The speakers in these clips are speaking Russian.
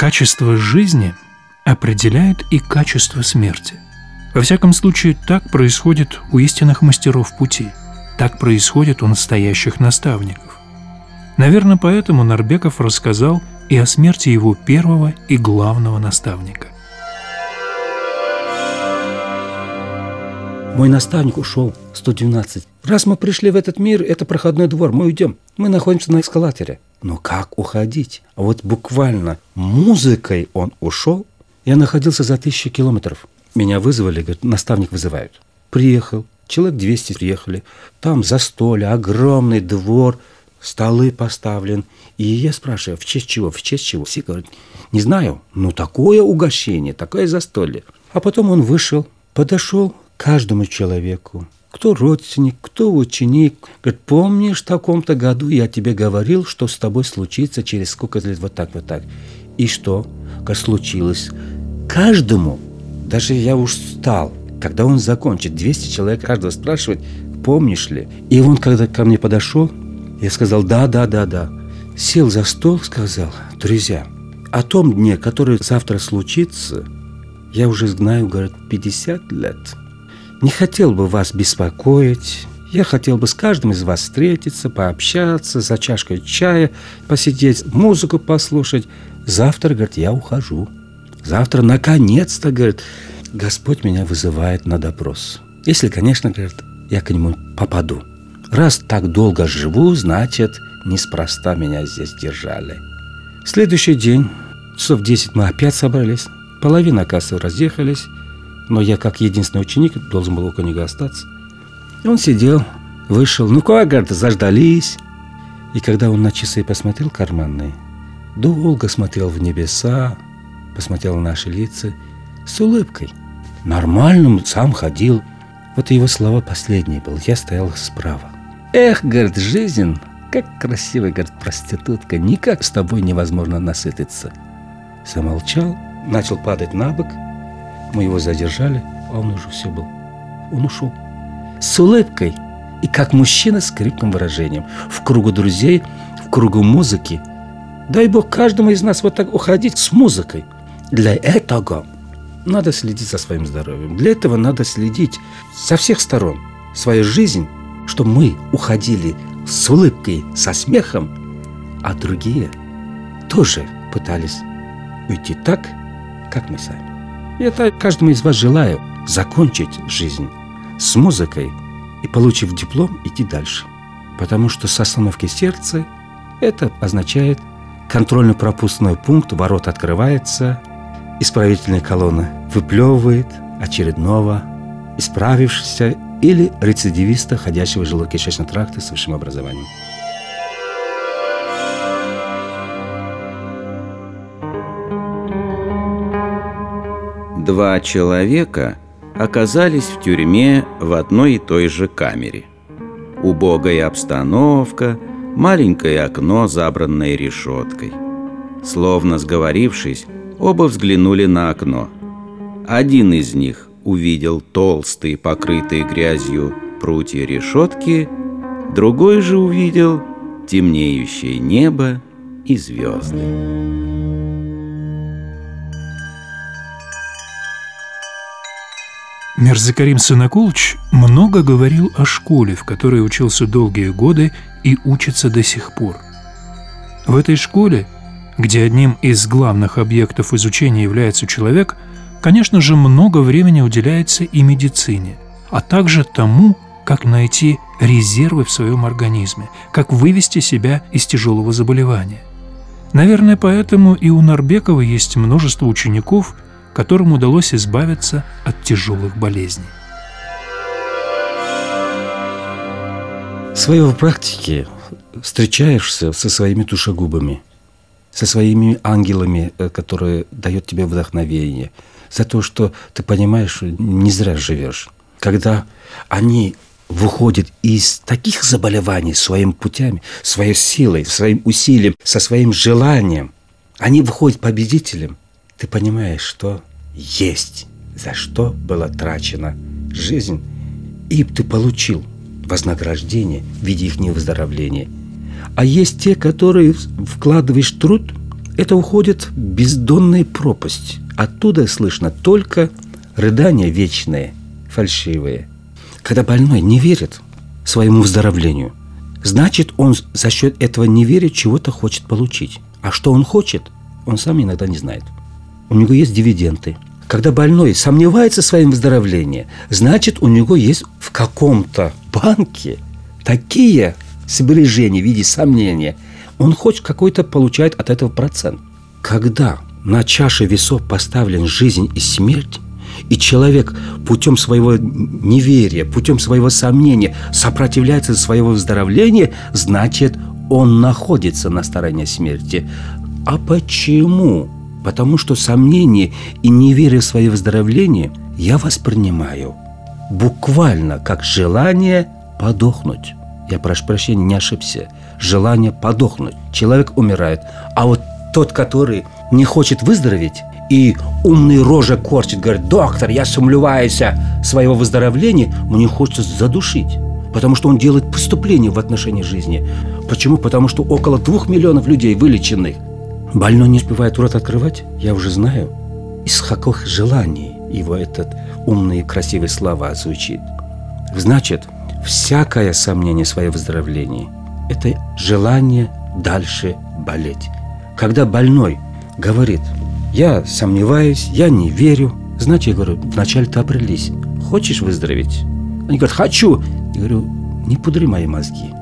Качество жизни определяет и качество смерти. Во всяком случае, так происходит у истинных мастеров пути. Так происходит у настоящих наставников. Наверное, поэтому Нарбеков рассказал и о смерти его первого и главного наставника. Мой наставник ушел, 112. Раз мы пришли в этот мир, это проходной двор, мы уйдем. Мы находимся на эскалаторе. Но как уходить? А вот буквально музыкой он ушел. Я находился за тысячи километров. Меня вызвали, говорят, наставник вызывают. Приехал, человек 200 приехали. Там застолье, огромный двор, столы поставлен. И я спрашиваю, в честь чего, в честь чего? Все говорят, не знаю, ну такое угощение, такое застолье. А потом он вышел, подошел каждому человеку, кто родственник, кто ученик. Говорит, помнишь, в таком-то году я тебе говорил, что с тобой случится через сколько лет вот так, вот так. И что? Как случилось? Каждому, даже я уж стал, когда он закончит, 200 человек каждого спрашивать, помнишь ли? И он, когда ко мне подошел, я сказал, да, да, да, да. Сел за стол, сказал, друзья, о том дне, который завтра случится, я уже знаю, говорит, 50 лет. Не хотел бы вас беспокоить. Я хотел бы с каждым из вас встретиться, пообщаться, за чашкой чая посидеть, музыку послушать. Завтра, говорит, я ухожу. Завтра, наконец-то, говорит, Господь меня вызывает на допрос. Если, конечно, говорит, я к нему попаду. Раз так долго живу, значит, неспроста меня здесь держали. Следующий день, часов 10 мы опять собрались. Половина кассы разъехались но я, как единственный ученик, должен был около него остаться. И он сидел, вышел. Ну как, говорит, заждались. И когда он на часы посмотрел карманные, долго смотрел в небеса, посмотрел на наши лица с улыбкой. Нормальным сам ходил. Вот его слова последние был. Я стоял справа. Эх, говорит, жизнь, как красивая, говорит, проститутка. Никак с тобой невозможно насытиться. Замолчал, начал падать на бок – мы его задержали, а он уже все был. Он ушел. С улыбкой и как мужчина с крепким выражением. В кругу друзей, в кругу музыки. Дай Бог каждому из нас вот так уходить с музыкой. Для этого надо следить за своим здоровьем. Для этого надо следить со всех сторон. Свою жизнь, чтобы мы уходили с улыбкой, со смехом, а другие тоже пытались уйти так, как мы сами. Это каждому из вас желаю закончить жизнь с музыкой и, получив диплом, идти дальше. Потому что с остановки сердца это означает контрольно-пропускной пункт, ворот открывается, исправительная колонна выплевывает очередного исправившегося или рецидивиста, ходящего в желудочно-кишечном тракте с высшим образованием. Два человека оказались в тюрьме в одной и той же камере. Убогая обстановка, маленькое окно, забранное решеткой. Словно сговорившись, оба взглянули на окно. Один из них увидел толстые, покрытые грязью прутья решетки, другой же увидел темнеющее небо и звезды. Мерзакарим Санакулч много говорил о школе, в которой учился долгие годы и учится до сих пор. В этой школе, где одним из главных объектов изучения является человек, конечно же, много времени уделяется и медицине, а также тому, как найти резервы в своем организме, как вывести себя из тяжелого заболевания. Наверное, поэтому и у Нарбекова есть множество учеников – которым удалось избавиться от тяжелых болезней. В своей практике встречаешься со своими душегубами, со своими ангелами, э, которые дают тебе вдохновение, за то, что ты понимаешь, не зря живешь. Когда они выходят из таких заболеваний своими путями, своей силой, своим усилием, со своим желанием, они выходят победителем – ты понимаешь, что есть, за что была трачена жизнь, и ты получил вознаграждение в виде их выздоровления. А есть те, которые вкладываешь труд, это уходит в бездонную пропасть. Оттуда слышно только рыдания вечные, фальшивые. Когда больной не верит своему выздоровлению, значит, он за счет этого неверия чего-то хочет получить. А что он хочет, он сам иногда не знает. У него есть дивиденды. Когда больной сомневается в своем выздоровлении, значит, у него есть в каком-то банке такие сбережения в виде сомнения. Он хоть какой-то получает от этого процент. Когда на чаше весов поставлен жизнь и смерть, и человек путем своего неверия, путем своего сомнения сопротивляется своего выздоровления, значит, он находится на стороне смерти. А почему? Потому что сомнение и неверие в свое выздоровление я воспринимаю буквально как желание подохнуть. Я прошу прощения, не ошибся. Желание подохнуть. Человек умирает. А вот тот, который не хочет выздороветь, и умный рожа корчит, говорит, доктор, я сомневаюсь своего выздоровления, мне хочется задушить. Потому что он делает преступление в отношении жизни. Почему? Потому что около двух миллионов людей вылеченных. Больной не успевает рот открывать, я уже знаю, из каких желаний его этот умные красивые слова звучит. Значит, всякое сомнение в своем выздоровлении – это желание дальше болеть. Когда больной говорит, я сомневаюсь, я не верю, значит, я говорю, вначале ты определись, хочешь выздороветь? Они говорят, хочу. Я говорю, не пудри мои мозги.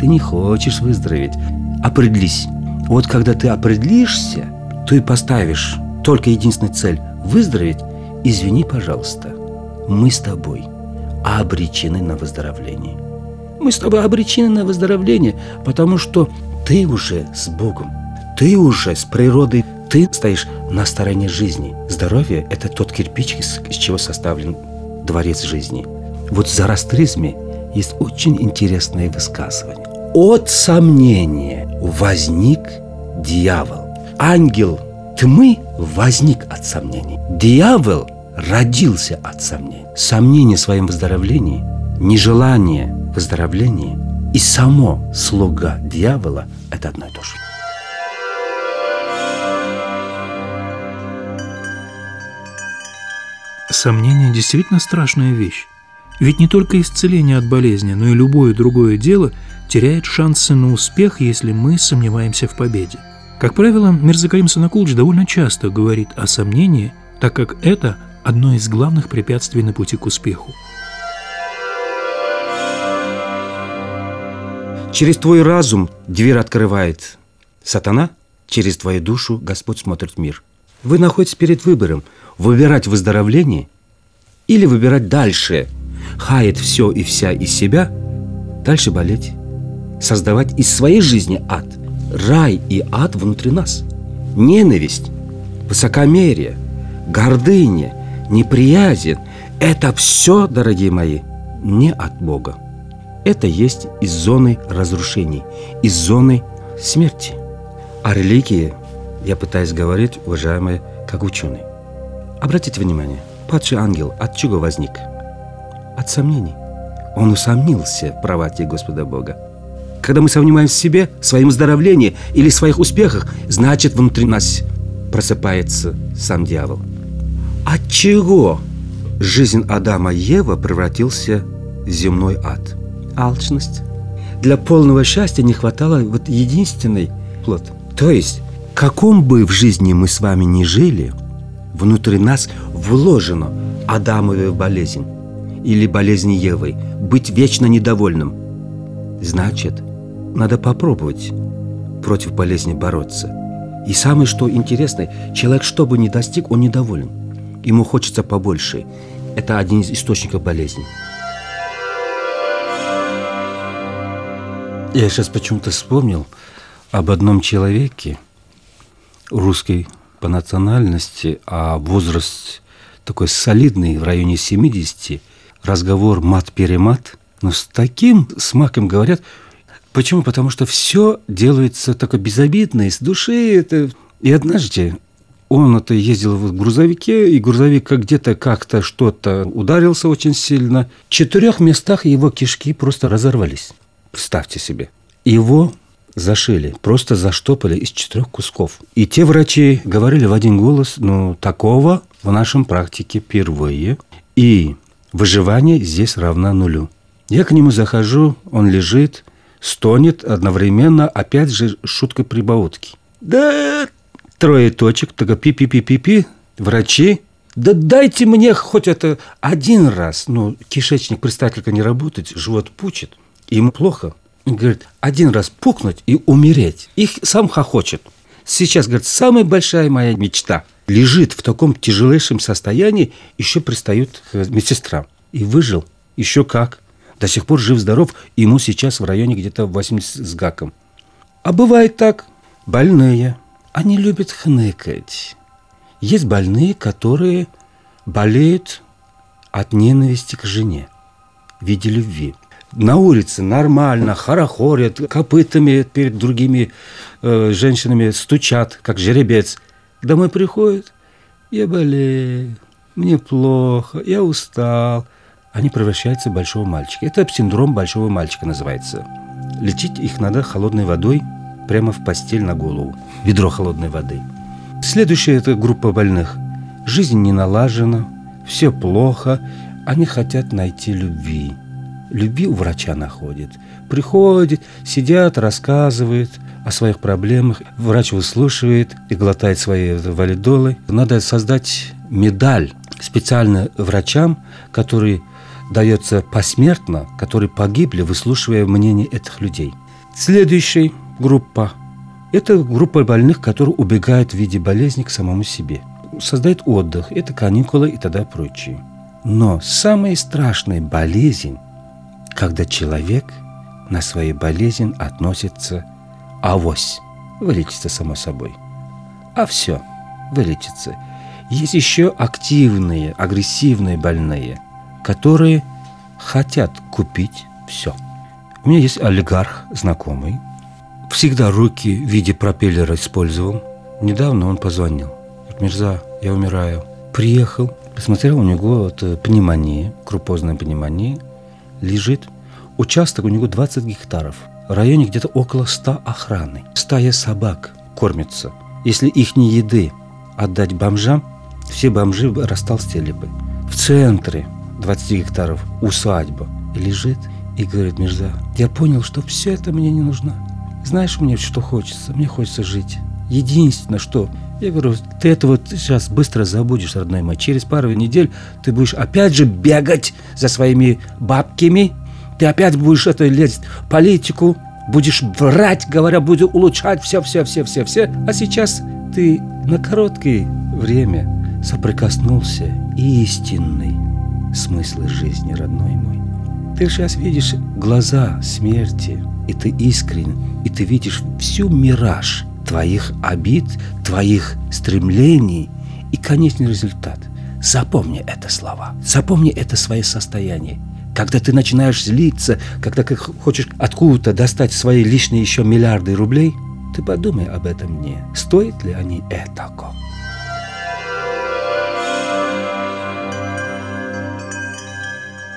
Ты не хочешь выздороветь. Определись. Вот когда ты определишься, ты поставишь только единственную цель – выздороветь, извини, пожалуйста, мы с тобой обречены на выздоровление. Мы с тобой обречены на выздоровление, потому что ты уже с Богом, ты уже с природой, ты стоишь на стороне жизни. Здоровье – это тот кирпич, из, из чего составлен дворец жизни. Вот в зороастризме есть очень интересное высказывание. От сомнения возник дьявол. Ангел тьмы возник от сомнений. Дьявол родился от сомнений. Сомнение в своем выздоровлении, нежелание выздоровления и само слуга дьявола – это одно и то же. Сомнение действительно страшная вещь. Ведь не только исцеление от болезни, но и любое другое дело теряет шансы на успех, если мы сомневаемся в победе. Как правило, Мирзакарим Санакулыч довольно часто говорит о сомнении, так как это одно из главных препятствий на пути к успеху. Через твой разум дверь открывает сатана, через твою душу Господь смотрит мир. Вы находитесь перед выбором – выбирать выздоровление или выбирать дальше, хаять все и вся из себя, дальше болеть, создавать из своей жизни ад. Рай и ад внутри нас. Ненависть, высокомерие, гордыня, неприязнь – это все, дорогие мои, не от Бога. Это есть из зоны разрушений, из зоны смерти. О религии я пытаюсь говорить, уважаемые, как ученый. Обратите внимание, падший ангел от чего возник? От сомнений. Он усомнился в правоте Господа Бога. Когда мы сомневаемся в себе, в своем выздоровлении или в своих успехах, значит, внутри нас просыпается сам дьявол. От чего жизнь Адама и Ева превратился в земной ад? Алчность. Для полного счастья не хватало вот единственный плод. То есть, каком бы в жизни мы с вами ни жили, внутри нас вложено Адамовая болезнь или болезнь Евы, быть вечно недовольным. Значит, надо попробовать против болезни бороться. И самое что интересное, человек, что бы ни достиг, он недоволен. Ему хочется побольше. Это один из источников болезни. Я сейчас почему-то вспомнил об одном человеке, русской по национальности, а возраст такой солидный, в районе 70, разговор мат-перемат, но с таким смаком говорят. Почему? Потому что все делается такое безобидно, из души. Это... И однажды он это ездил в грузовике, и грузовик где-то как-то что-то ударился очень сильно. В четырех местах его кишки просто разорвались. Представьте себе. Его зашили, просто заштопали из четырех кусков. И те врачи говорили в один голос, ну, такого в нашем практике впервые. И выживание здесь равна нулю. Я к нему захожу, он лежит, стонет одновременно, опять же, шутка прибаутки. Да, трое точек, только пи-пи-пи-пи-пи, врачи, да дайте мне хоть это один раз. Ну, кишечник, представь, не работает, живот пучит, ему плохо. Он говорит, один раз пукнуть и умереть. Их сам хохочет. Сейчас, говорит, самая большая моя мечта. Лежит в таком тяжелейшем состоянии, еще пристают к медсестрам. И выжил. Еще как. До сих пор жив-здоров, ему сейчас в районе где-то 80 с гаком. А бывает так. Больные. Они любят хныкать. Есть больные, которые болеют от ненависти к жене в виде любви. На улице нормально, хорохорят, копытами перед другими э, женщинами стучат, как жеребец. Домой приходят, я болею, мне плохо, я устал. Они превращаются в большого мальчика. Это синдром большого мальчика называется. Лечить их надо холодной водой прямо в постель на голову. Ведро холодной воды – Следующая это группа больных. Жизнь не налажена, все плохо, они хотят найти любви. Любви у врача находят. Приходят, сидят, рассказывают о своих проблемах. Врач выслушивает и глотает свои валидолы. Надо создать медаль специально врачам, который дается посмертно, которые погибли, выслушивая мнение этих людей. Следующая группа это группа больных, которые убегают в виде болезни к самому себе. Создает отдых, это каникулы и тогда прочее. Но самая страшная болезнь, когда человек на свою болезнь относится авось, вылечится само собой. А все, вылечится. Есть еще активные, агрессивные больные, которые хотят купить все. У меня есть олигарх знакомый, всегда руки в виде пропеллера использовал. Недавно он позвонил. Мирза, я умираю. Приехал, посмотрел, у него вот э, пневмония, крупозная пневмония, лежит. Участок у него 20 гектаров. В районе где-то около 100 охраны. Стая собак кормится. Если их не еды отдать бомжам, все бомжи растолстели бы. В центре 20 гектаров усадьба. Лежит и говорит, Мирза, я понял, что все это мне не нужно. Знаешь, мне что хочется? Мне хочется жить. Единственное, что... Я говорю, ты это вот сейчас быстро забудешь, родной мой. Через пару недель ты будешь опять же бегать за своими бабками. Ты опять будешь это лезть в политику. Будешь врать, говоря, буду улучшать все, все, все, все, все. А сейчас ты на короткое время соприкоснулся истинный смысл жизни, родной мой. Ты сейчас видишь глаза смерти, и ты искренен, и ты видишь всю мираж твоих обид, твоих стремлений и конечный результат. Запомни это слова, запомни это свое состояние. Когда ты начинаешь злиться, когда ты хочешь откуда-то достать свои лишние еще миллиарды рублей, ты подумай об этом мне. Стоит ли они этого?